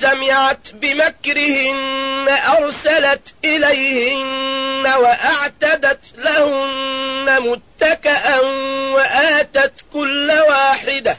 سمعت بمكرهن أرسلت إليهن وأعتدت لهن متكأ وآتت كل واحدة.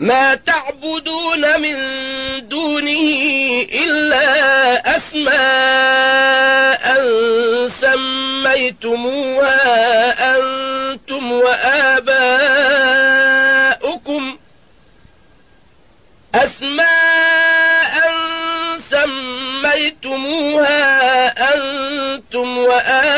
ما تعبدون من دونه إلا أسماء سميتموها أنتم وآباؤكم أسماء سميتموها أنتم وآباؤكم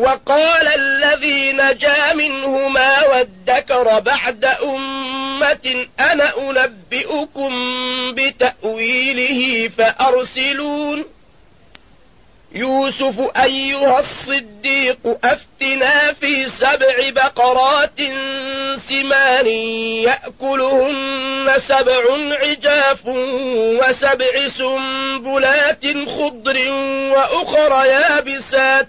وقال الذي نجا منهما وادكر بعد أمة أنا أنبئكم بتأويله فأرسلون. يوسف أيها الصديق أفتنا في سبع بقرات سمان يأكلهن سبع عجاف وسبع سنبلات خضر وأخر يابسات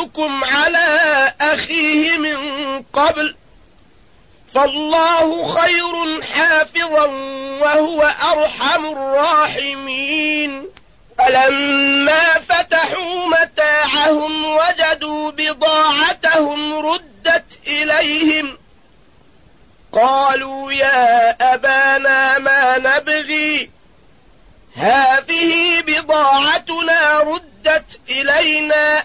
أمنتكم على أخيه من قبل فالله خير حافظا وهو أرحم الراحمين فلما فتحوا متاعهم وجدوا بضاعتهم ردت إليهم قالوا يا أبانا ما نبغي هذه بضاعتنا ردت إلينا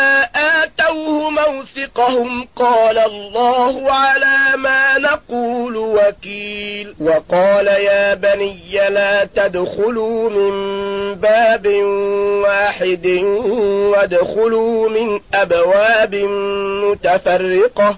آتوه موثقهم قال الله على ما نقول وكيل. وقال يا بني لا تدخلوا من باب واحد وادخلوا من أبواب متفرقة.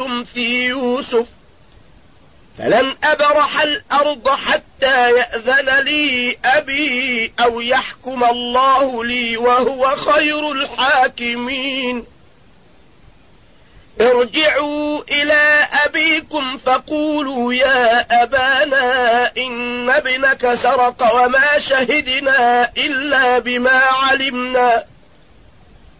في يوسف فلن أبرح الأرض حتى يأذن لي أبي أو يحكم الله لي وهو خير الحاكمين. ارجعوا إلى أبيكم فقولوا يا أبانا إن ابنك سرق وما شهدنا إلا بما علمنا.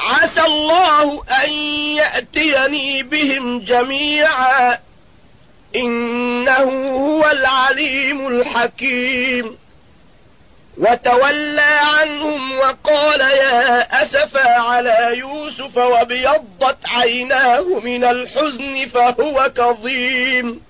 عسى الله أن يأتيني بهم جميعا. إنه هو العليم الحكيم. وتولى عنهم وقال يا أسفا على يوسف وابيضت عيناه من الحزن فهو كظيم.